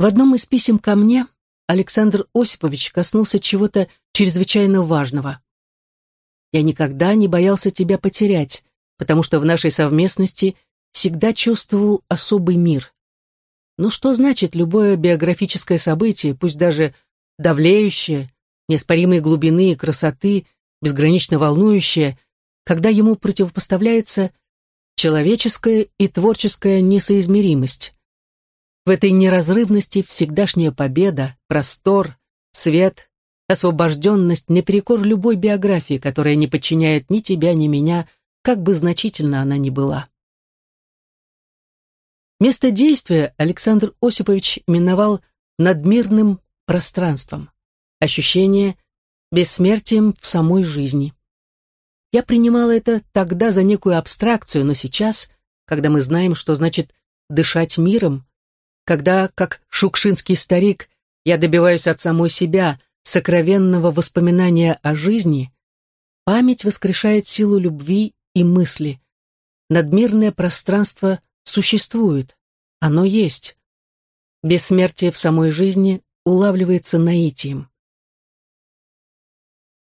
В одном из писем ко мне Александр Осипович коснулся чего-то чрезвычайно важного. «Я никогда не боялся тебя потерять, потому что в нашей совместности всегда чувствовал особый мир. Но что значит любое биографическое событие, пусть даже давлеющее, неоспоримой глубины и красоты, безгранично волнующее, когда ему противопоставляется человеческая и творческая несоизмеримость? В этой неразрывности всегдашняя победа, простор, свет, освобожденность наперекор любой биографии, которая не подчиняет ни тебя, ни меня, как бы значительно она ни была. Место действия Александр Осипович миновал надмирным пространством, ощущение бессмертием в самой жизни. Я принимала это тогда за некую абстракцию, но сейчас, когда мы знаем, что значит дышать миром, когда, как шукшинский старик, я добиваюсь от самой себя сокровенного воспоминания о жизни, память воскрешает силу любви и мысли. Надмирное пространство существует, оно есть. Бессмертие в самой жизни улавливается наитием.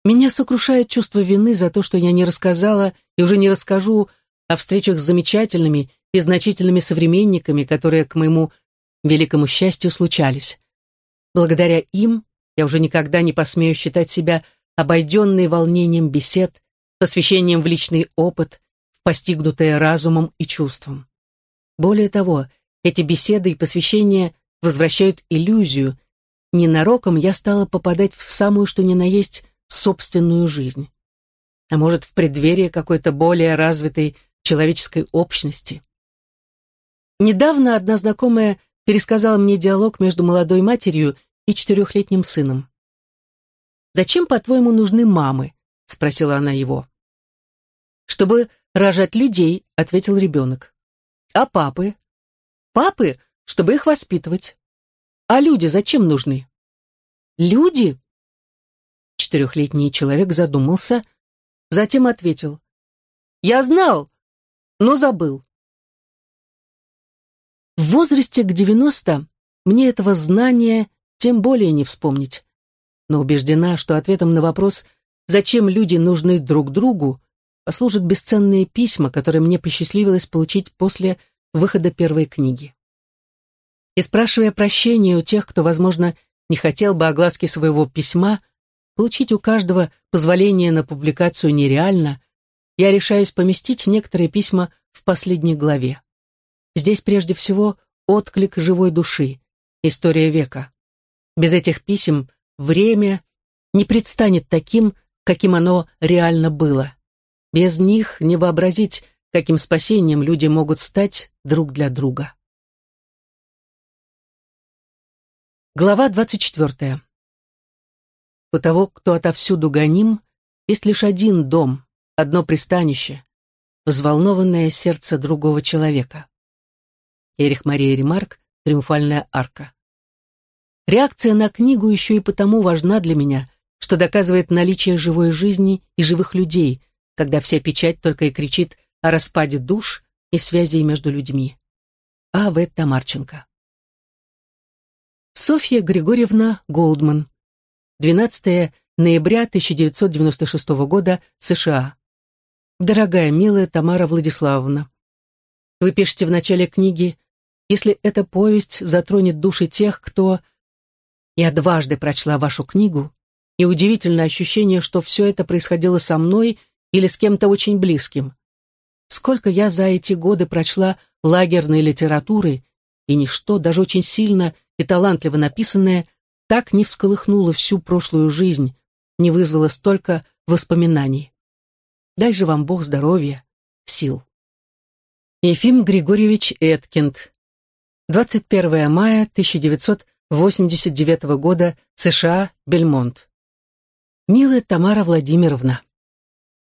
Меня сокрушает чувство вины за то, что я не рассказала и уже не расскажу о встречах с замечательными и значительными современниками, которые, к моему великому счастью, случались. Благодаря им я уже никогда не посмею считать себя обойденной волнением бесед, посвящением в личный опыт, в постигнутое разумом и чувством. Более того, эти беседы и посвящения возвращают иллюзию. Ненароком я стала попадать в самую что ни на есть собственную жизнь. А может, в преддверии какой-то более развитой человеческой общности. Недавно одна знакомая пересказала мне диалог между молодой матерью и четырехлетним сыном. «Зачем, по-твоему, нужны мамы?» — спросила она его. «Чтобы рожать людей», — ответил ребенок. «А папы?» «Папы, чтобы их воспитывать». «А люди зачем нужны?» «Люди?» Четырехлетний человек задумался, затем ответил. «Я знал, но забыл». Возрасте к 90 мне этого знания тем более не вспомнить. Но убеждена, что ответом на вопрос, зачем люди нужны друг другу, послужат бесценные письма, которые мне посчастливилось получить после выхода первой книги. И спрашивая прощения у тех, кто, возможно, не хотел бы огласки своего письма, получить у каждого позволение на публикацию нереально, я решаюсь поместить некоторые письма в последней главе. Здесь прежде всего отклик живой души, история века. Без этих писем время не предстанет таким, каким оно реально было. Без них не вообразить, каким спасением люди могут стать друг для друга. Глава 24. У того, кто отовсюду гоним, есть лишь один дом, одно пристанище, взволнованное сердце другого человека. Эрих Мария Ремарк «Триумфальная арка». Реакция на книгу еще и потому важна для меня, что доказывает наличие живой жизни и живых людей, когда вся печать только и кричит о распаде душ и связей между людьми. А. В. Тамарченко. Софья Григорьевна Голдман. 12 ноября 1996 года, США. Дорогая, милая Тамара Владиславовна, вы пишете в начале книги если эта повесть затронет души тех, кто... Я дважды прочла вашу книгу, и удивительное ощущение, что все это происходило со мной или с кем-то очень близким. Сколько я за эти годы прочла лагерной литературы, и ничто, даже очень сильно и талантливо написанное, так не всколыхнуло всю прошлую жизнь, не вызвало столько воспоминаний. Дай же вам Бог здоровья, сил. Ефим Григорьевич Эткинд, 21 мая 1989 года, США, Бельмонт. Милая Тамара Владимировна,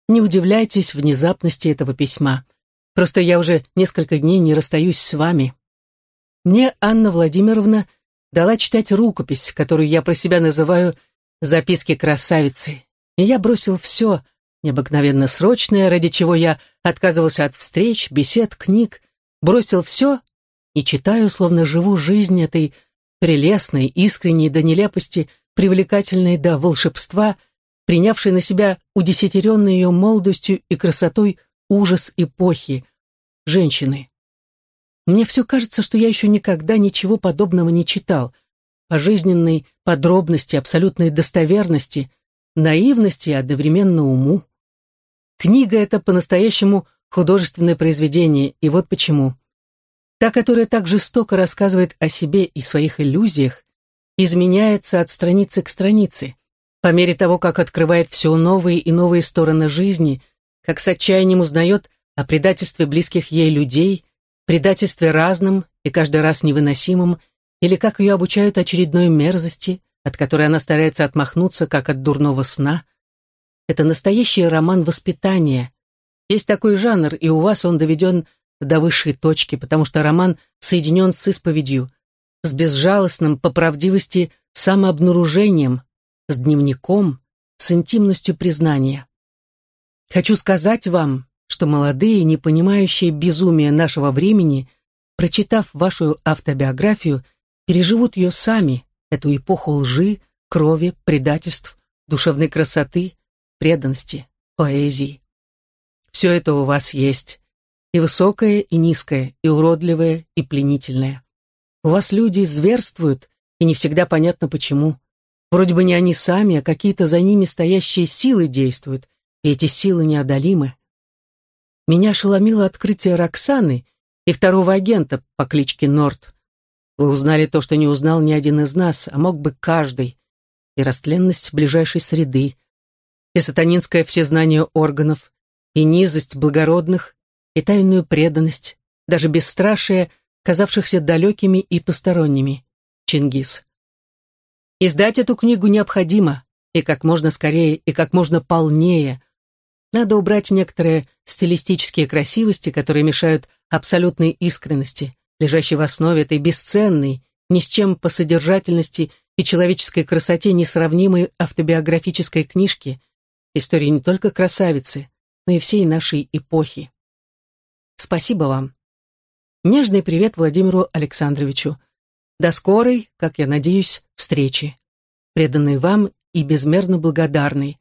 не удивляйтесь внезапности этого письма. Просто я уже несколько дней не расстаюсь с вами. Мне Анна Владимировна дала читать рукопись, которую я про себя называю «Записки красавицы». И я бросил все, необыкновенно срочное, ради чего я отказывался от встреч, бесед, книг, бросил все и читаю, словно живу жизнь этой прелестной, искренней до нелепости, привлекательной до волшебства, принявшей на себя удесятеренной ее молодостью и красотой ужас эпохи, женщины. Мне все кажется, что я еще никогда ничего подобного не читал. По жизненной подробности, абсолютной достоверности, наивности и одновременно уму. Книга эта по-настоящему художественное произведение, и вот почему. Та, которая так жестоко рассказывает о себе и своих иллюзиях, изменяется от страницы к странице, по мере того, как открывает все новые и новые стороны жизни, как с отчаянием узнает о предательстве близких ей людей, предательстве разном и каждый раз невыносимом, или как ее обучают очередной мерзости, от которой она старается отмахнуться, как от дурного сна. Это настоящий роман воспитания. Есть такой жанр, и у вас он доведен до высшей точки, потому что роман соединен с исповедью, с безжалостным, по правдивости, самообнаружением, с дневником, с интимностью признания. Хочу сказать вам, что молодые, не понимающие безумия нашего времени, прочитав вашу автобиографию, переживут ее сами, эту эпоху лжи, крови, предательств, душевной красоты, преданности, поэзии. Все это у вас есть, и высокое, и низкое, и уродливое, и пленительное. У вас люди зверствуют, и не всегда понятно почему. Вроде бы не они сами, а какие-то за ними стоящие силы действуют, и эти силы неодолимы. Меня ошеломило открытие Роксаны и второго агента по кличке Норт. Вы узнали то, что не узнал ни один из нас, а мог бы каждый. И растленность ближайшей среды, и сатанинское всезнание органов, и низость благородных, и тайную преданность, даже бесстрашие, казавшихся далекими и посторонними. Чингис. Издать эту книгу необходимо, и как можно скорее, и как можно полнее. Надо убрать некоторые стилистические красивости, которые мешают абсолютной искренности, лежащей в основе этой бесценной, ни с чем по содержательности и человеческой красоте несравнимой автобиографической книжки, истории не только красавицы, но и всей нашей эпохи. Спасибо вам. Нежный привет Владимиру Александровичу. До скорой, как я надеюсь, встречи. Преданный вам и безмерно благодарный.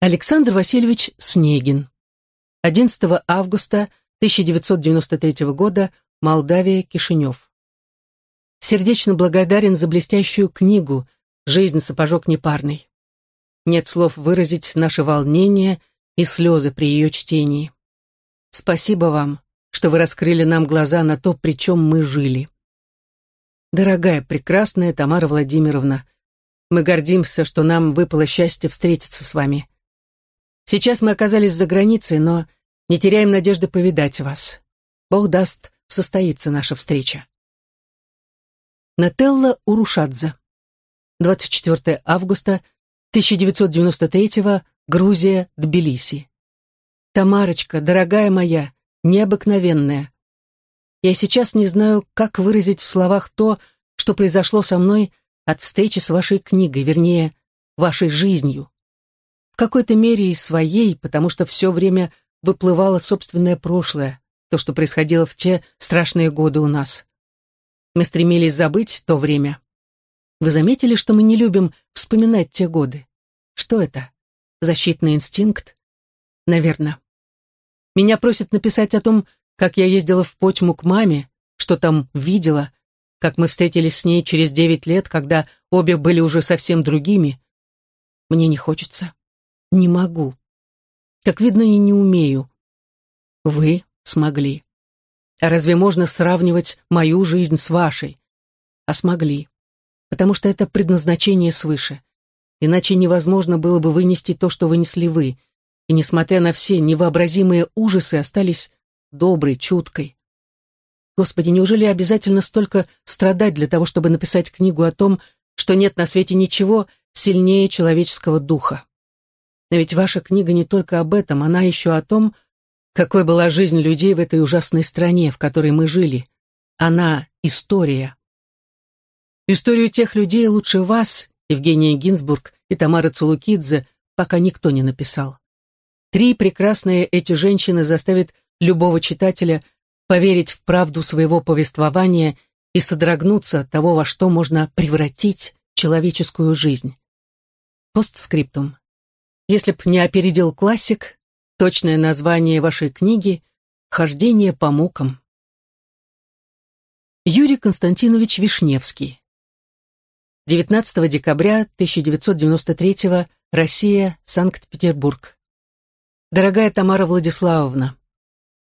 Александр Васильевич Снегин. 11 августа 1993 года, Молдавия, Кишинев. Сердечно благодарен за блестящую книгу «Жизнь сапожок непарный». Нет слов выразить наше волнение и слезы при ее чтении. Спасибо вам, что вы раскрыли нам глаза на то, при чем мы жили. Дорогая, прекрасная Тамара Владимировна, мы гордимся, что нам выпало счастье встретиться с вами. Сейчас мы оказались за границей, но не теряем надежды повидать вас. Бог даст, состоится наша встреча. Нателла Урушадзе. 24 августа 1993 Грузия, Тбилиси. Тамарочка, дорогая моя, необыкновенная. Я сейчас не знаю, как выразить в словах то, что произошло со мной от встречи с вашей книгой, вернее, вашей жизнью. В какой-то мере и своей, потому что все время выплывало собственное прошлое, то, что происходило в те страшные годы у нас. Мы стремились забыть то время. Вы заметили, что мы не любим вспоминать те годы? Что это? Защитный инстинкт? Наверное. Меня просят написать о том, как я ездила в Потьму к маме, что там видела, как мы встретились с ней через девять лет, когда обе были уже совсем другими. Мне не хочется. Не могу. Как видно, и не умею. Вы смогли. А разве можно сравнивать мою жизнь с вашей? А смогли. Потому что это предназначение свыше. Иначе невозможно было бы вынести то, что вынесли вы — и, несмотря на все невообразимые ужасы, остались доброй, чуткой. Господи, неужели обязательно столько страдать для того, чтобы написать книгу о том, что нет на свете ничего сильнее человеческого духа? Но ведь ваша книга не только об этом, она еще о том, какой была жизнь людей в этой ужасной стране, в которой мы жили. Она — история. Историю тех людей лучше вас, Евгения Гинзбург и Тамара Цулукидзе, пока никто не написал. Три прекрасные эти женщины заставят любого читателя поверить в правду своего повествования и содрогнуться от того, во что можно превратить человеческую жизнь. Постскриптум. Если б не опередил классик, точное название вашей книги «Хождение по мукам». Юрий Константинович Вишневский. 19 декабря 1993 Россия, Санкт-Петербург. Дорогая Тамара Владиславовна,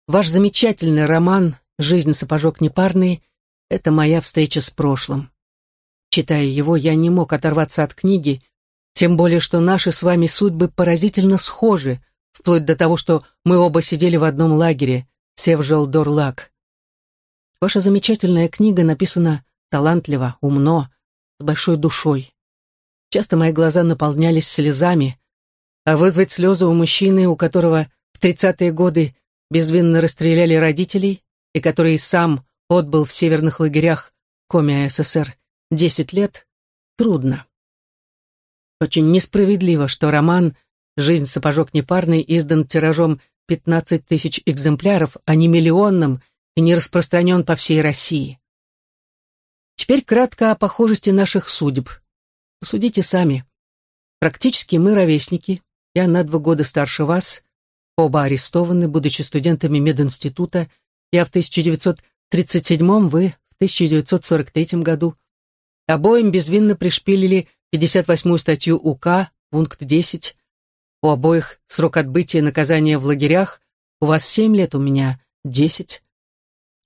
ваш замечательный роман «Жизнь сапожок непарный» — это моя встреча с прошлым. Читая его, я не мог оторваться от книги, тем более, что наши с вами судьбы поразительно схожи, вплоть до того, что мы оба сидели в одном лагере, Севжелдорлак. Ваша замечательная книга написана талантливо, умно, с большой душой. Часто мои глаза наполнялись слезами, а вызвать слезы у мужчины, у которого в тридцатые годы безвинно расстреляли родителей и который сам отбыл в северных лагерях Коми СССР десять лет, трудно. Очень несправедливо, что роман «Жизнь сапожок непарный» издан тиражом 15 тысяч экземпляров, а не миллионным, и не распространен по всей России. Теперь кратко о похожести наших судеб. Посудите сами. Практически мы ровесники. Я на два года старше вас. Оба арестованы, будучи студентами мединститута. Я в 1937, вы в 1943 году. Обоим безвинно пришпилили 58-ю статью УК, пункт 10. У обоих срок отбытия наказания в лагерях. У вас 7 лет, у меня 10.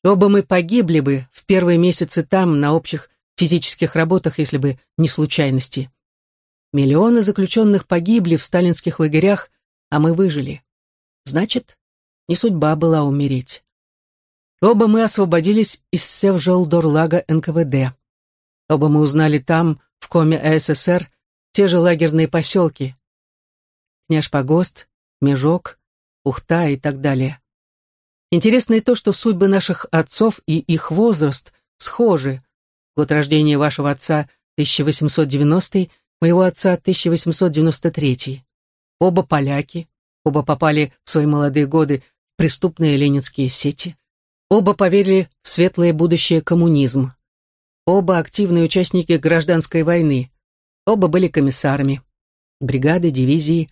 Оба мы погибли бы в первые месяцы там, на общих физических работах, если бы не случайности. Миллионы заключенных погибли в сталинских лагерях, а мы выжили. Значит, не судьба была умереть. Оба мы освободились из Севжелдорлага НКВД. Оба мы узнали там, в Коме АССР, те же лагерные поселки. Княж-Погост, Межок, Ухта и так далее. Интересно и то, что судьбы наших отцов и их возраст схожи. Год рождения вашего отца 1890, моего отца 1893. Оба поляки, оба попали в свои молодые годы в преступные ленинские сети. Оба поверили в светлое будущее коммунизм. Оба активные участники гражданской войны. Оба были комиссарами. Бригады, дивизии.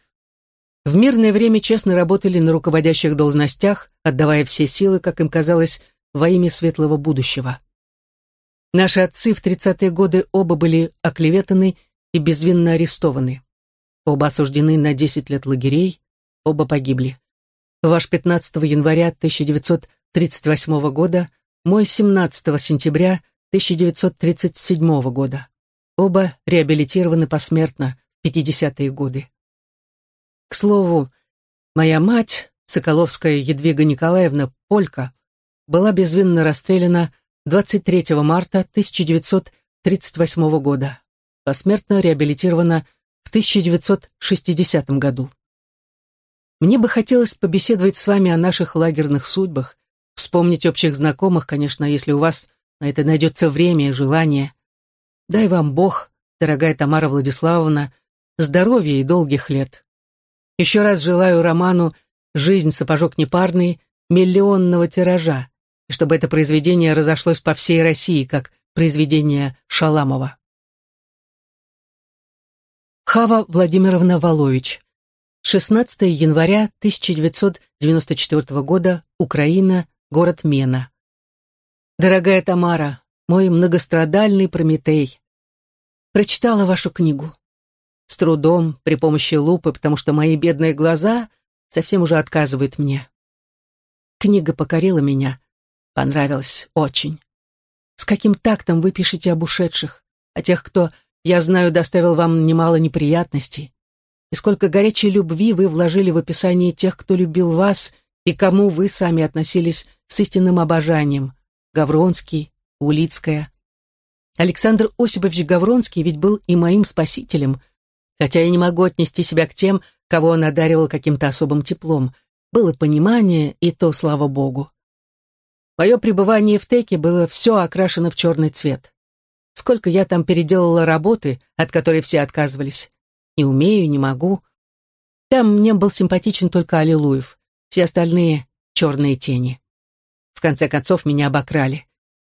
В мирное время честно работали на руководящих должностях, отдавая все силы, как им казалось, во имя светлого будущего. Наши отцы в 30-е годы оба были оклеветаны и безвинно арестованы. Оба осуждены на 10 лет лагерей, оба погибли. Ваш 15 января 1938 года, мой 17 сентября 1937 года. Оба реабилитированы посмертно в 50-е годы. К слову, моя мать, Соколовская Едвига Николаевна Полька, была безвинно расстреляна 23 марта 1938 года, посмертно реабилитирована в 1960 году. Мне бы хотелось побеседовать с вами о наших лагерных судьбах, вспомнить общих знакомых, конечно, если у вас на это найдется время и желание. Дай вам Бог, дорогая Тамара Владиславовна, здоровья и долгих лет. Еще раз желаю роману «Жизнь сапожок непарный» миллионного тиража, и чтобы это произведение разошлось по всей России, как произведение Шаламова. Хава Владимировна Волович. 16 января 1994 года. Украина. Город Мена. Дорогая Тамара, мой многострадальный Прометей, прочитала вашу книгу. С трудом, при помощи лупы, потому что мои бедные глаза совсем уже отказывают мне. Книга покорила меня, понравилась очень. С каким тактом вы пишете об ушедших, о тех, кто, я знаю, доставил вам немало неприятностей, и сколько горячей любви вы вложили в описание тех, кто любил вас и кому вы сами относились с истинным обожанием. Гавронский, Улицкая. Александр Осипович Гавронский ведь был и моим спасителем, хотя я не могу отнести себя к тем, кого он одаривал каким-то особым теплом. Было понимание, и то, слава богу. Мое пребывание в Теке было все окрашено в черный цвет. Сколько я там переделала работы, от которой все отказывались. Не умею, не могу. Там мне был симпатичен только Аллилуев, все остальные — черные тени. В конце концов, меня обокрали.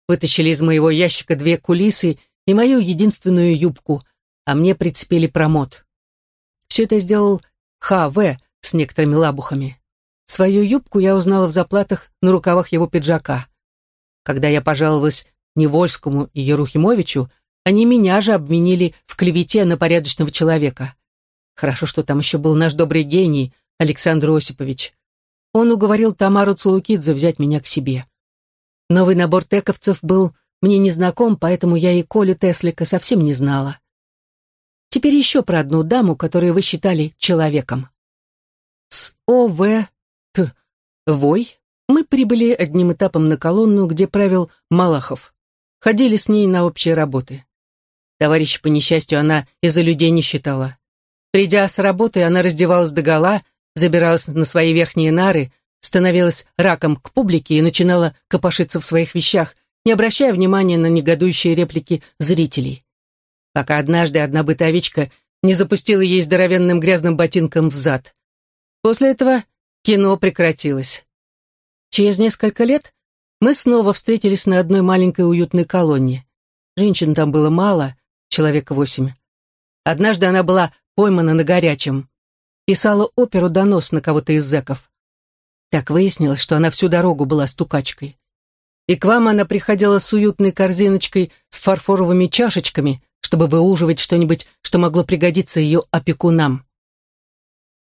вытащили из моего ящика две кулисы и мою единственную юбку, а мне прицепили промот. Все это сделал Х.В. с некоторыми лабухами. Свою юбку я узнала в заплатах на рукавах его пиджака. Когда я пожаловалась Невольскому и Ерухимовичу, они меня же обвинили в клевете на порядочного человека. Хорошо, что там еще был наш добрый гений, Александр Осипович. Он уговорил Тамару Цулукидзе взять меня к себе. Новый набор тековцев был мне незнаком, поэтому я и Колю Теслика совсем не знала. Теперь еще про одну даму, которую вы считали человеком. С О.В. Т. Вой мы прибыли одним этапом на колонну, где правил Малахов. Ходили с ней на общие работы. Товарищ, по несчастью, она из-за людей не считала. Придя с работы, она раздевалась догола, забиралась на свои верхние нары, становилась раком к публике и начинала копошиться в своих вещах, не обращая внимания на негодующие реплики зрителей. Пока однажды одна бытовичка не запустила ей здоровенным грязным ботинком в зад. После этого кино прекратилось. Через несколько лет мы снова встретились на одной маленькой уютной колонне. Женщин там было мало, человека восемь. Однажды она была поймана на горячем. Писала оперу донос на кого-то из зэков. Так выяснилось, что она всю дорогу была стукачкой. И к вам она приходила с уютной корзиночкой с фарфоровыми чашечками, чтобы выуживать что-нибудь, что могло пригодиться ее опекунам.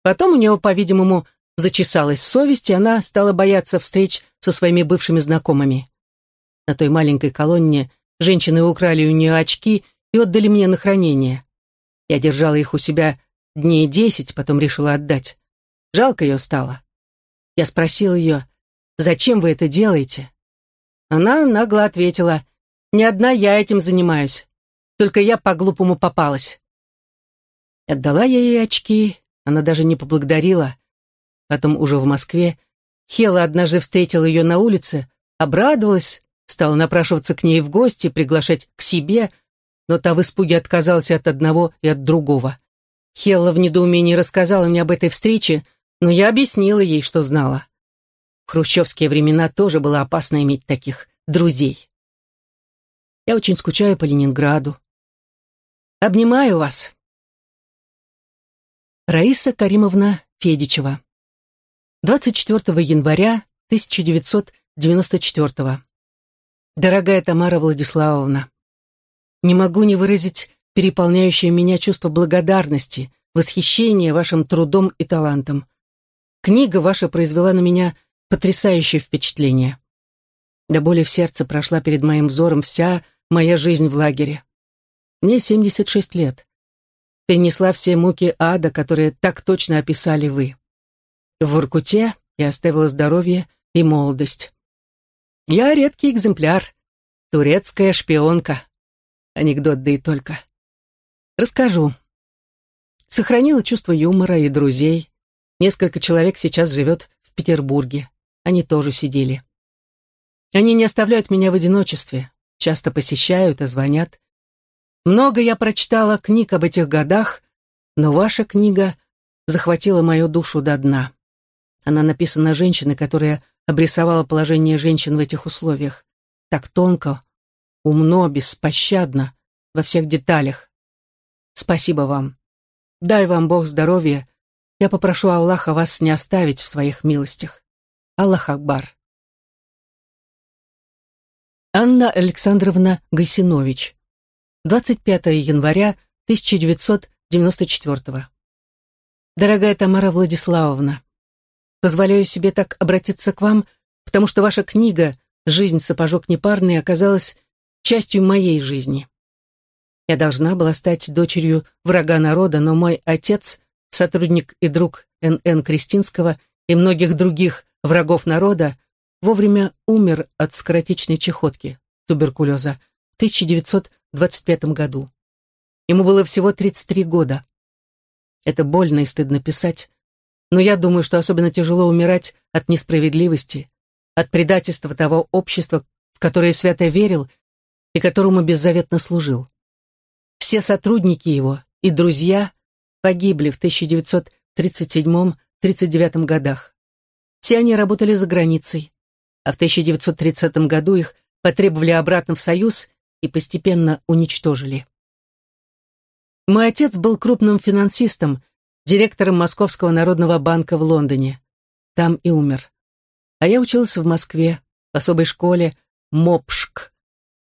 Потом у нее, по-видимому, зачесалась совесть, и она стала бояться встреч со своими бывшими знакомыми. На той маленькой колонне женщины украли у нее очки и отдали мне на хранение. Я держала их у себя дней десять, потом решила отдать. Жалко ее стало. Я спросил ее, «Зачем вы это делаете?» Она нагло ответила, «Не одна я этим занимаюсь. Только я по-глупому попалась». Отдала я ей очки, она даже не поблагодарила. Потом уже в Москве Хела однажды встретила ее на улице, обрадовалась, стала напрашиваться к ней в гости, приглашать к себе, но та в испуге отказалась от одного и от другого. Хелла в недоумении рассказала мне об этой встрече, но я объяснила ей, что знала. В хрущевские времена тоже было опасно иметь таких друзей. Я очень скучаю по Ленинграду. Обнимаю вас. Раиса Каримовна Федичева. 24 января 1994 Дорогая Тамара Владиславовна, не могу не выразить переполняющее меня чувство благодарности, восхищения вашим трудом и талантом. Книга ваша произвела на меня потрясающее впечатление. До боли в сердце прошла перед моим взором вся моя жизнь в лагере. Мне 76 лет. Перенесла все муки ада, которые так точно описали вы. В Воркуте я оставила здоровье и молодость. Я редкий экземпляр, турецкая шпионка. Анекдот, да и только. Расскажу. Сохранила чувство юмора и друзей. Несколько человек сейчас живет в Петербурге. Они тоже сидели. Они не оставляют меня в одиночестве. Часто посещают и звонят. Много я прочитала книг об этих годах, но ваша книга захватила мою душу до дна. Она написана женщиной, которая обрисовала положение женщин в этих условиях. Так тонко, умно, беспощадно, во всех деталях. Спасибо вам. Дай вам Бог здоровья. Я попрошу Аллаха вас не оставить в своих милостях. Аллах Акбар. Анна Александровна Гайсинович. 25 января 1994 Дорогая Тамара Владиславовна, позволяю себе так обратиться к вам, потому что ваша книга «Жизнь сапожок непарный» оказалась частью моей жизни. Я должна была стать дочерью врага народа, но мой отец, сотрудник и друг Н.Н. Кристинского и многих других врагов народа, вовремя умер от скоротечной чехотки, туберкулеза, в 1925 году. Ему было всего 33 года. Это больно и стыдно писать, но я думаю, что особенно тяжело умирать от несправедливости, от предательства того общества, в которое свято верил и которому беззаветно служил. Все сотрудники его и друзья погибли в 1937-39 годах. Все они работали за границей, а в 1930 году их потребовали обратно в Союз и постепенно уничтожили. Мой отец был крупным финансистом, директором Московского народного банка в Лондоне. Там и умер. А я учился в Москве, в особой школе МОПШК,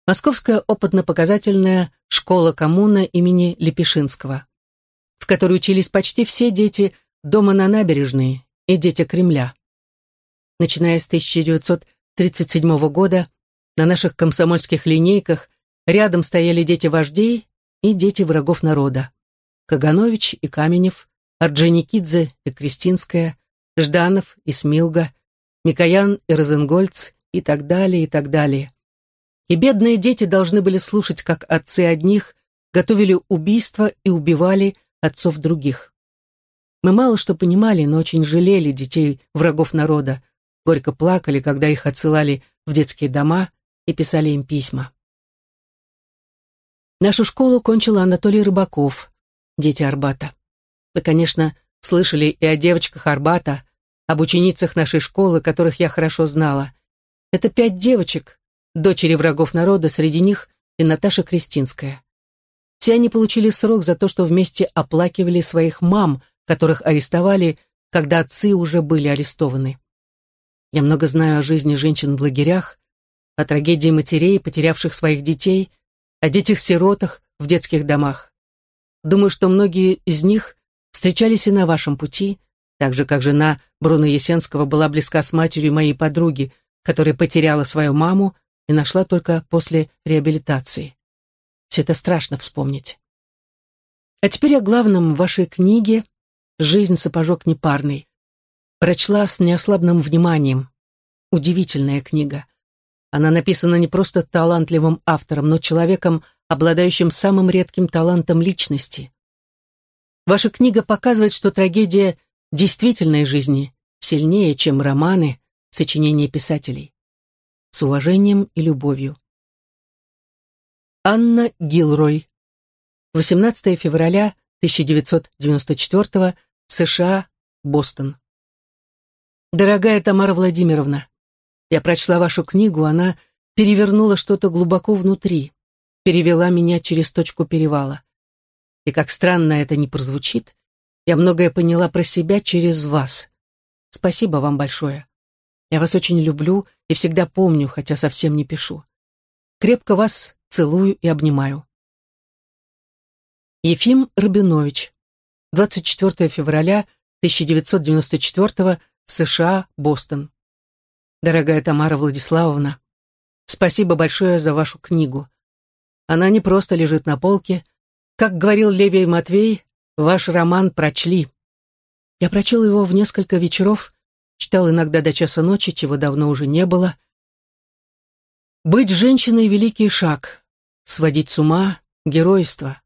Московская опытно-показательная школа коммуна имени Лепешинского, в которой учились почти все дети дома на набережной и дети Кремля. Начиная с 1937 года на наших комсомольских линейках рядом стояли дети вождей и дети врагов народа. Каганович и Каменев, Орджоникидзе и Кристинская, Жданов и Смилга, Микоян и Розенгольц и так далее, и так далее. И бедные дети должны были слушать, как отцы одних готовили убийства и убивали отцов других. Мы мало что понимали, но очень жалели детей врагов народа, горько плакали, когда их отсылали в детские дома и писали им письма. Нашу школу кончил Анатолий Рыбаков, дети Арбата. Вы, конечно, слышали и о девочках Арбата, об ученицах нашей школы, которых я хорошо знала. Это пять девочек, дочери врагов народа, среди них и Наташа Кристинская. Все они получили срок за то, что вместе оплакивали своих мам, которых арестовали, когда отцы уже были арестованы. Я много знаю о жизни женщин в лагерях, о трагедии матерей, потерявших своих детей, о детях-сиротах в детских домах. Думаю, что многие из них встречались и на вашем пути, так же, как жена Бруно Есенского была близка с матерью моей подруги, которая потеряла свою маму и нашла только после реабилитации. Все это страшно вспомнить. А теперь о главном в вашей книге «Жизнь сапожок непарный». Прочла с неослабным вниманием. Удивительная книга. Она написана не просто талантливым автором, но человеком, обладающим самым редким талантом личности. Ваша книга показывает, что трагедия действительной жизни сильнее, чем романы, сочинения писателей. С уважением и любовью. Анна Гилрой. 18 февраля 1994 США, Бостон. Дорогая Тамара Владимировна, я прочла вашу книгу, она перевернула что-то глубоко внутри, перевела меня через точку перевала. И как странно это не прозвучит, я многое поняла про себя через вас. Спасибо вам большое. Я вас очень люблю и всегда помню, хотя совсем не пишу. Крепко вас целую и обнимаю. Ефим Рабинович. 24 февраля 1994 США, Бостон. Дорогая Тамара Владиславовна, спасибо большое за вашу книгу. Она не просто лежит на полке. Как говорил Левий Матвей, ваш роман прочли. Я прочел его в несколько вечеров, читал иногда до часа ночи, чего давно уже не было. Быть женщиной — великий шаг, сводить с ума — геройство.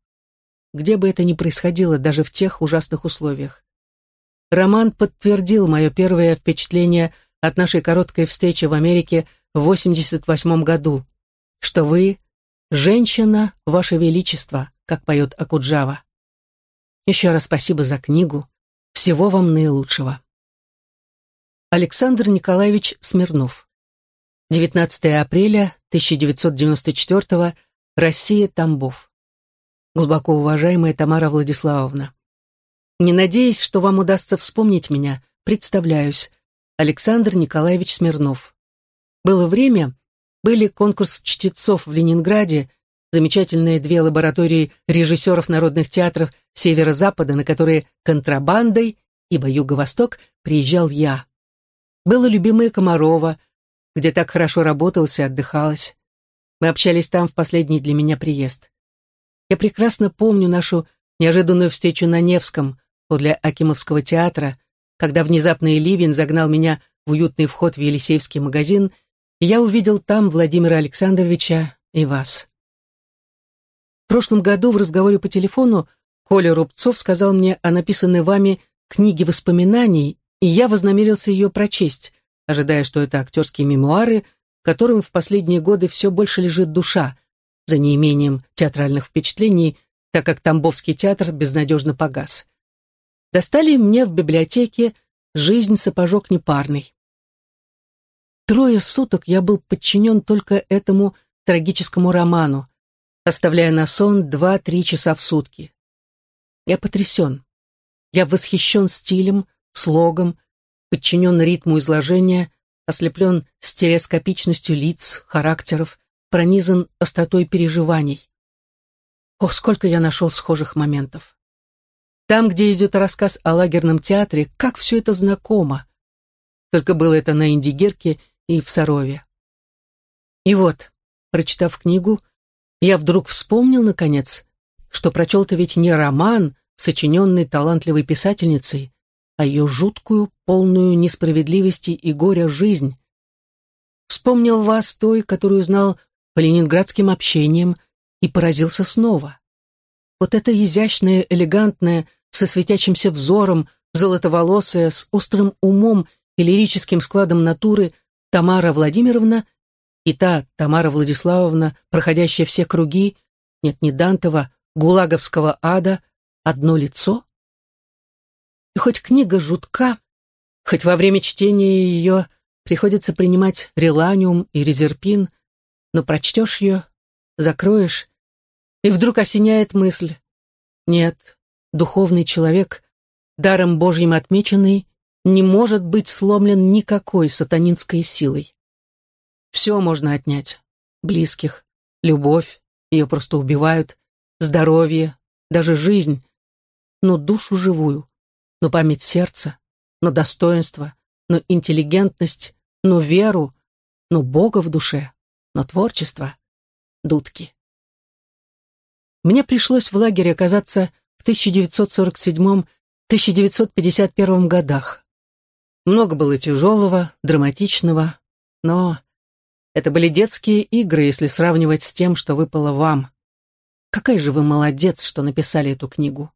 Где бы это ни происходило, даже в тех ужасных условиях. Роман подтвердил мое первое впечатление от нашей короткой встречи в Америке в 88 году, что вы — женщина, ваше величество, как поет Акуджава. Еще раз спасибо за книгу. Всего вам наилучшего. Александр Николаевич Смирнов. 19 апреля 1994 Россия, Тамбов. Глубоко уважаемая Тамара Владиславовна. Не надеясь, что вам удастся вспомнить меня, представляюсь. Александр Николаевич Смирнов. Было время, были конкурс чтецов в Ленинграде, замечательные две лаборатории режиссеров народных театров Северо-Запада, на которые контрабандой, ибо Юго-Восток, приезжал я. Было любимое Комарова, где так хорошо работалось и отдыхалось. Мы общались там в последний для меня приезд. Я прекрасно помню нашу неожиданную встречу на Невском, подле Акимовского театра, когда внезапный ливень загнал меня в уютный вход в Елисеевский магазин, и я увидел там Владимира Александровича и вас. В прошлом году в разговоре по телефону Коля Рубцов сказал мне о написанной вами книге воспоминаний, и я вознамерился ее прочесть, ожидая, что это актерские мемуары, которым в последние годы все больше лежит душа, за неимением театральных впечатлений, так как Тамбовский театр безнадежно погас. Достали мне в библиотеке «Жизнь сапожок непарный». Трое суток я был подчинен только этому трагическому роману, оставляя на сон два-три часа в сутки. Я потрясен. Я восхищен стилем, слогом, подчинен ритму изложения, ослеплен стереоскопичностью лиц, характеров, пронизан остротой переживаний. Ох, сколько я нашел схожих моментов. Там, где идет рассказ о лагерном театре, как все это знакомо. Только было это на Индигирке и в Сарове. И вот, прочитав книгу, я вдруг вспомнил, наконец, что прочел-то ведь не роман, сочиненный талантливой писательницей, а ее жуткую, полную несправедливости и горя жизнь. Вспомнил вас той, которую знал по ленинградским общениям, и поразился снова. Вот эта изящная, элегантная, со светящимся взором, золотоволосая, с острым умом и лирическим складом натуры Тамара Владимировна и та Тамара Владиславовна, проходящая все круги, нет, не Дантова, гулаговского ада, одно лицо? И хоть книга жутка, хоть во время чтения ее приходится принимать реланиум и резерпин, но прочтешь ее, закроешь, и вдруг осеняет мысль. Нет, духовный человек, даром Божьим отмеченный, не может быть сломлен никакой сатанинской силой. Все можно отнять. Близких, любовь, ее просто убивают, здоровье, даже жизнь, но душу живую, но память сердца, но достоинство, но интеллигентность, но веру, но Бога в душе, но творчество. Дудки. Мне пришлось в лагере оказаться в 1947-1951 годах. Много было тяжелого, драматичного, но это были детские игры, если сравнивать с тем, что выпало вам. Какая же вы молодец, что написали эту книгу.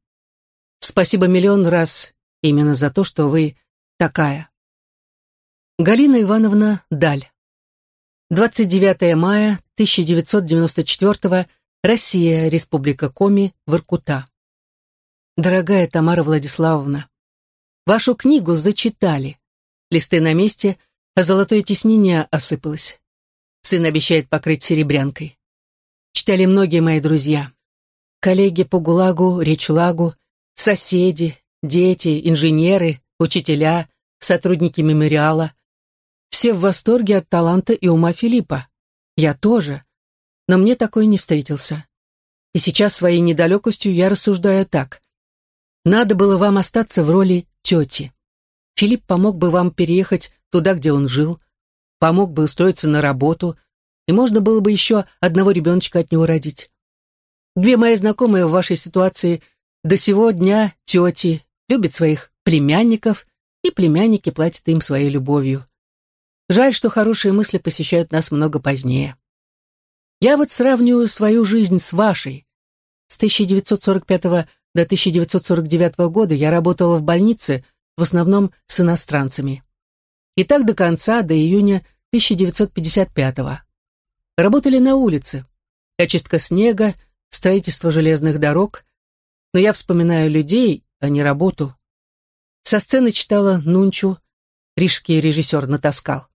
Спасибо миллион раз именно за то, что вы такая. Галина Ивановна Даль. 29 мая 1994 Россия, Республика Коми, Воркута. Дорогая Тамара Владиславовна, вашу книгу зачитали. Листы на месте, а золотое тиснение осыпалось. Сын обещает покрыть серебрянкой. Читали многие мои друзья. Коллеги по ГУЛАГу, Речлагу, соседи, дети, инженеры, учителя, сотрудники мемориала. Все в восторге от таланта и ума Филиппа. Я тоже. Но мне такой не встретился. И сейчас своей недалекостью я рассуждаю так. Надо было вам остаться в роли тети. Филипп помог бы вам переехать туда, где он жил, помог бы устроиться на работу, и можно было бы еще одного ребеночка от него родить. Две мои знакомые в вашей ситуации до сего дня тети, любят своих племянников, и племянники платят им своей любовью. Жаль, что хорошие мысли посещают нас много позднее. Я вот сравниваю свою жизнь с вашей. С 1945 до 1949 года я работала в больнице, в основном с иностранцами. И так до конца, до июня 1955 -го. Работали на улице. Очистка снега, строительство железных дорог. Но я вспоминаю людей, а не работу. Со сцены читала Нунчу, рижский режиссер натаскал.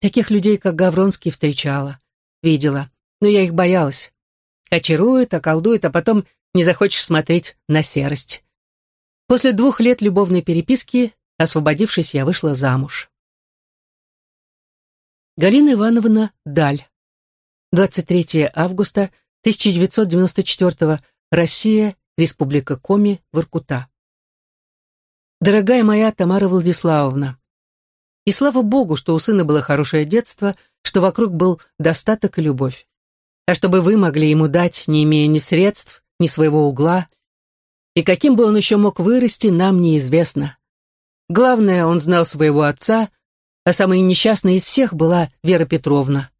Таких людей, как Гавронский, встречала, видела, но я их боялась. Очарует, околдует, а потом не захочешь смотреть на серость. После двух лет любовной переписки, освободившись, я вышла замуж. Галина Ивановна Даль 23 августа 1994 Россия, Республика Коми, Воркута. Дорогая моя Тамара Владиславовна, и слава Богу, что у сына было хорошее детство, что вокруг был достаток и любовь. А чтобы вы могли ему дать, не имея ни средств, ни своего угла, и каким бы он еще мог вырасти, нам неизвестно. Главное, он знал своего отца, а самой несчастной из всех была Вера Петровна.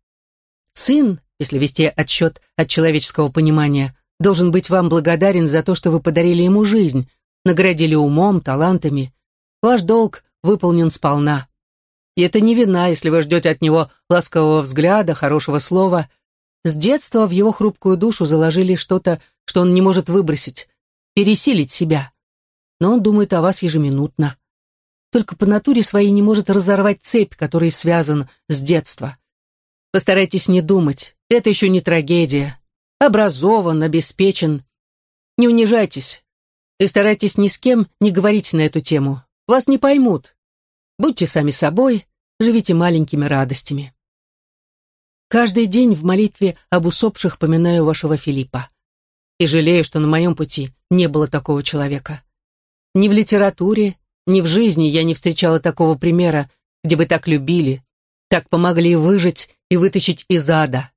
Сын, если вести отсчет от человеческого понимания, должен быть вам благодарен за то, что вы подарили ему жизнь, наградили умом, талантами. Ваш долг выполнен сполна. И это не вина, если вы ждете от него ласкового взгляда, хорошего слова. С детства в его хрупкую душу заложили что-то, что он не может выбросить, пересилить себя. Но он думает о вас ежеминутно. только по натуре своей не может разорвать цепь, которой связан с детства. Постарайтесь не думать, это еще не трагедия. Образован, обеспечен. Не унижайтесь и старайтесь ни с кем не говорить на эту тему. Вас не поймут. Будьте сами собой, живите маленькими радостями. Каждый день в молитве об усопших поминаю вашего Филиппа. И жалею, что на моем пути не было такого человека. Ни в литературе, ни в жизни я не встречала такого примера, где бы так любили, так помогли выжить и вытащить из ада.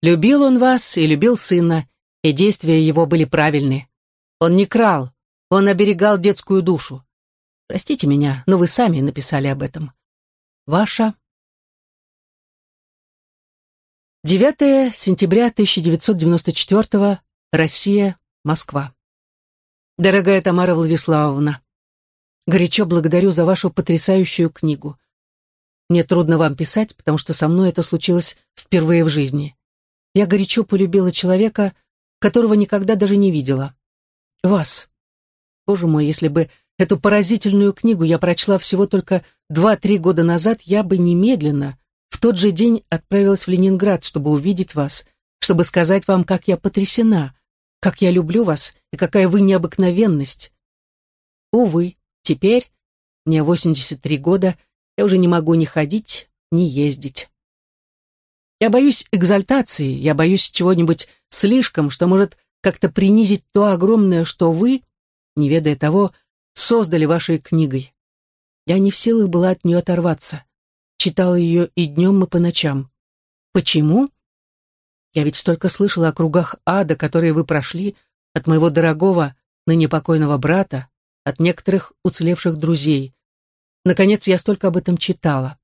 Любил он вас и любил сына, и действия его были правильны. Он не крал, он оберегал детскую душу. Простите меня, но вы сами написали об этом. Ваша 9 сентября 1994 Россия, Москва. Дорогая Тамара Владиславовна, горячо благодарю за вашу потрясающую книгу. Мне трудно вам писать, потому что со мной это случилось впервые в жизни. Я горячо полюбила человека, которого никогда даже не видела. Вас. Боже мой, если бы эту поразительную книгу я прочла всего только два-три года назад, я бы немедленно, в тот же день отправилась в Ленинград, чтобы увидеть вас, чтобы сказать вам, как я потрясена, как я люблю вас и какая вы необыкновенность. Увы, теперь, мне 83 года, я уже не могу ни ходить, ни ездить. Я боюсь экзальтации, я боюсь чего-нибудь слишком, что может как-то принизить то огромное, что вы, не ведая того, создали вашей книгой. Я не в силах была от нее оторваться читала ее и днем, и по ночам. Почему? Я ведь столько слышала о кругах ада, которые вы прошли, от моего дорогого, ныне покойного брата, от некоторых уцелевших друзей. Наконец, я столько об этом читала.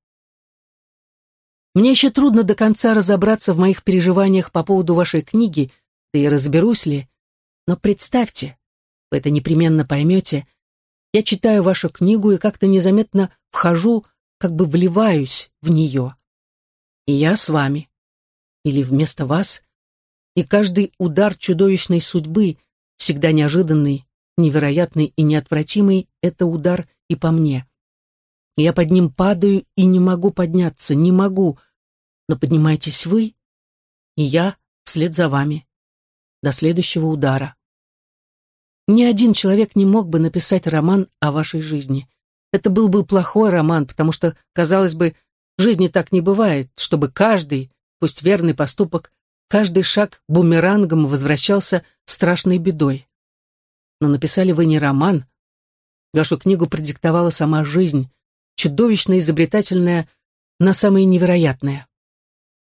Мне еще трудно до конца разобраться в моих переживаниях по поводу вашей книги, да и разберусь ли. Но представьте, вы это непременно поймете, я читаю вашу книгу и как-то незаметно вхожу как бы вливаюсь в нее. И я с вами. Или вместо вас. И каждый удар чудовищной судьбы, всегда неожиданный, невероятный и неотвратимый, это удар и по мне. Я под ним падаю и не могу подняться, не могу. Но поднимаетесь вы, и я вслед за вами. До следующего удара. Ни один человек не мог бы написать роман о вашей жизни. Это был бы плохой роман, потому что, казалось бы, в жизни так не бывает, чтобы каждый, пусть верный поступок, каждый шаг бумерангом возвращался страшной бедой. Но написали вы не роман. Вашу книгу продиктовала сама жизнь, чудовищно изобретательная, на самое невероятное.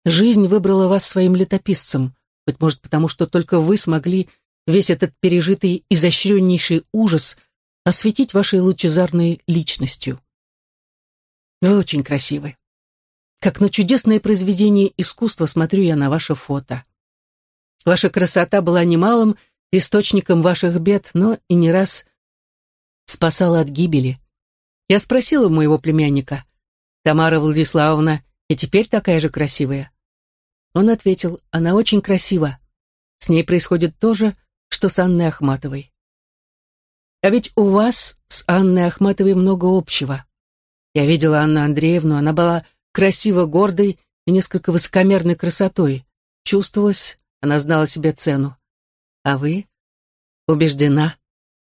Жизнь выбрала вас своим летописцем, быть может, потому что только вы смогли весь этот пережитый изощреннейший ужас осветить вашей лучезарной личностью. Вы очень красивы. Как на чудесное произведение искусства смотрю я на ваше фото. Ваша красота была немалым источником ваших бед, но и не раз спасала от гибели. Я спросила моего племянника, «Тамара Владиславовна и теперь такая же красивая?» Он ответил, «Она очень красива. С ней происходит то же, что с Анной Ахматовой. А ведь у вас с Анной Ахматовой много общего. Я видела Анну Андреевну, она была красиво гордой и несколько высокомерной красотой. Чувствовалась, она знала себе цену. А вы? Убеждена.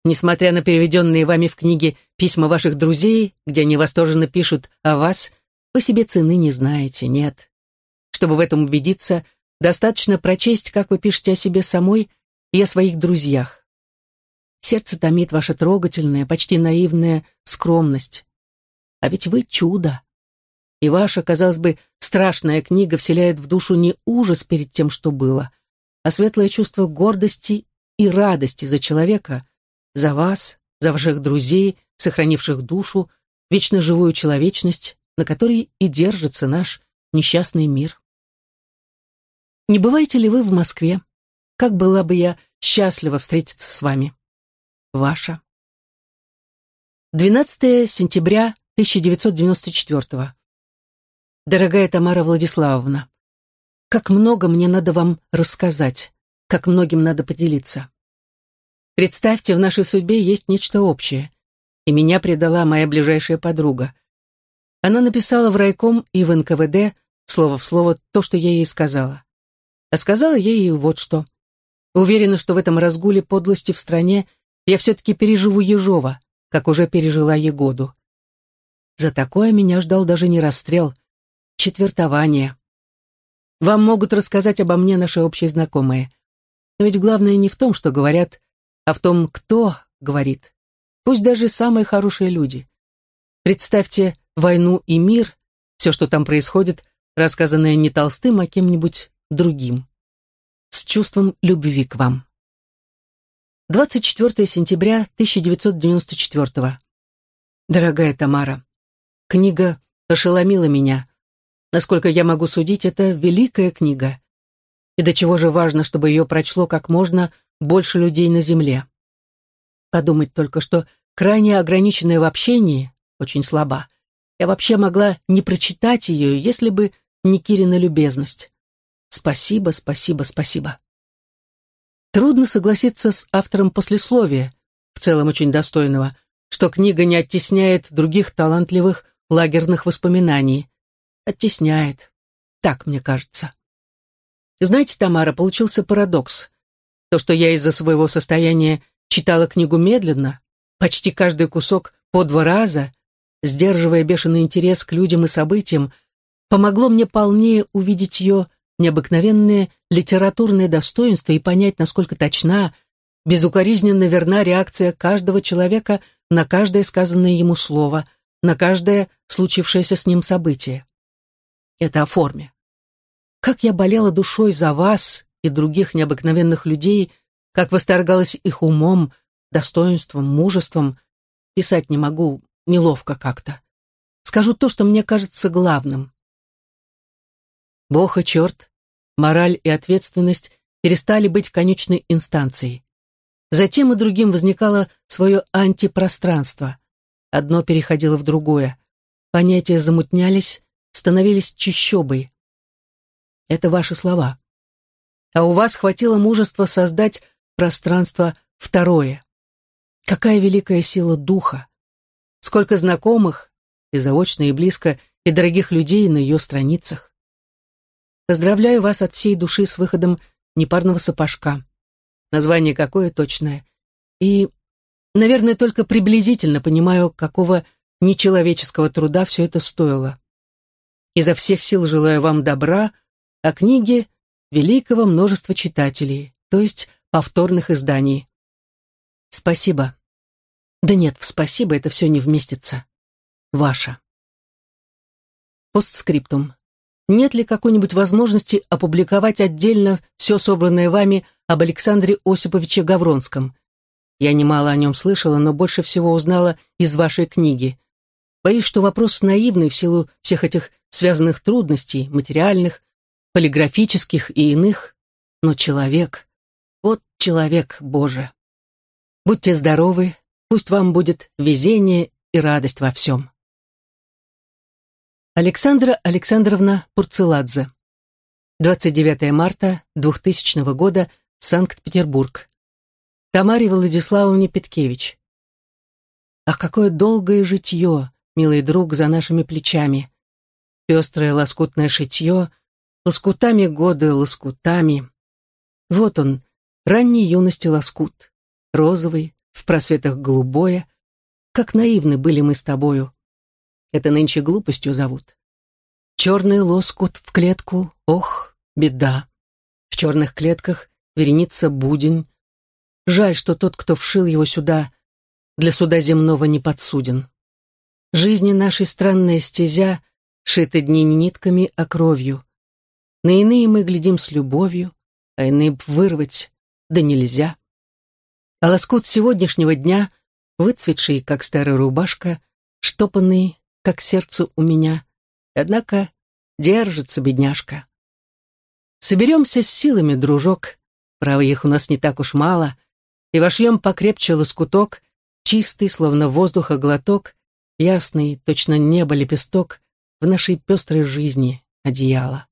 Несмотря на переведенные вами в книге письма ваших друзей, где они восторженно пишут о вас, вы себе цены не знаете, нет. Чтобы в этом убедиться, достаточно прочесть, как вы пишете о себе самой и о своих друзьях. Сердце томит ваша трогательная, почти наивная скромность. А ведь вы чудо. И ваша, казалось бы, страшная книга вселяет в душу не ужас перед тем, что было, а светлое чувство гордости и радости за человека, за вас, за ваших друзей, сохранивших душу, вечно живую человечность, на которой и держится наш несчастный мир. Не бываете ли вы в Москве? Как была бы я счастлива встретиться с вами. Ваша. 12 сентября 1994 Дорогая Тамара Владиславовна, как много мне надо вам рассказать, как многим надо поделиться. Представьте, в нашей судьбе есть нечто общее. и меня предала моя ближайшая подруга. Она написала в райком и в НКВД слово в слово то, что я ей сказала. А сказала я ей вот что. Уверена, что в этом разгуле подлости в стране я все-таки переживу Ежова, как уже пережила Егоду. За такое меня ждал даже не расстрел, четвертование. Вам могут рассказать обо мне наши общие знакомые. Но ведь главное не в том, что говорят, а в том, кто говорит. Пусть даже самые хорошие люди. Представьте войну и мир, все, что там происходит, рассказанное не Толстым, а кем-нибудь другим. С чувством любви к вам. 24 сентября 1994 Дорогая Тамара, книга ошеломила меня. Насколько я могу судить, это великая книга. И до чего же важно, чтобы ее прочло как можно больше людей на Земле. Подумать только, что крайне ограниченная в общении, очень слаба. Я вообще могла не прочитать ее, если бы не Кирина любезность. Спасибо, спасибо, спасибо. Трудно согласиться с автором послесловия, в целом очень достойного, что книга не оттесняет других талантливых лагерных воспоминаний. Оттесняет. Так мне кажется. Знаете, Тамара, получился парадокс. То, что я из-за своего состояния читала книгу медленно, почти каждый кусок по два раза, сдерживая бешеный интерес к людям и событиям, помогло мне полнее увидеть ее необыкновенное литературное достоинство и понять, насколько точна, безукоризненно верна реакция каждого человека на каждое сказанное ему слово, на каждое случившееся с ним событие. Это о форме. Как я болела душой за вас и других необыкновенных людей, как восторгалась их умом, достоинством, мужеством, писать не могу, неловко как-то. Скажу то, что мне кажется главным. Бог и черт, мораль и ответственность перестали быть конечной инстанцией. Затем и другим возникало свое антипространство. Одно переходило в другое. Понятия замутнялись, становились чищобой. Это ваши слова. А у вас хватило мужества создать пространство второе. Какая великая сила духа! Сколько знакомых, и заочно, и близко, и дорогих людей на ее страницах. Поздравляю вас от всей души с выходом непарного сапожка. Название какое точное. И, наверное, только приблизительно понимаю, какого нечеловеческого труда все это стоило. Изо всех сил желаю вам добра, а книги — великого множества читателей, то есть повторных изданий. Спасибо. Да нет, в спасибо это все не вместится. Ваша. Постскриптум нет ли какой-нибудь возможности опубликовать отдельно все собранное вами об Александре Осиповиче Гавронском? Я немало о нем слышала, но больше всего узнала из вашей книги. Боюсь, что вопрос наивный в силу всех этих связанных трудностей, материальных, полиграфических и иных, но человек, вот человек Боже. Будьте здоровы, пусть вам будет везение и радость во всем. Александра Александровна Пурцеладзе. 29 марта 2000 года, Санкт-Петербург. Тамаре Владиславовне Петкевич. Ах, какое долгое житье, милый друг, за нашими плечами. Пестрое лоскутное шитье, лоскутами годы, лоскутами. Вот он, ранней юности лоскут, розовый, в просветах голубое. Как наивны были мы с тобою, это нынче глупостью зовут. Черный лоскут в клетку, ох, беда. В черных клетках вереница будень. Жаль, что тот, кто вшил его сюда, для суда земного не подсуден. Жизни нашей странная стезя шиты дни не нитками, а кровью. На иные мы глядим с любовью, а иные б вырвать, да нельзя. А лоскут сегодняшнего дня, выцветший, как старая рубашка, штопанный, как сердце у меня. Однако держится бедняжка. Соберемся с силами, дружок, право их у нас не так уж мало, и вошьем покрепче лоскуток, чистый, словно воздуха глоток, ясный, точно небо лепесток в нашей пестрой жизни одеяло.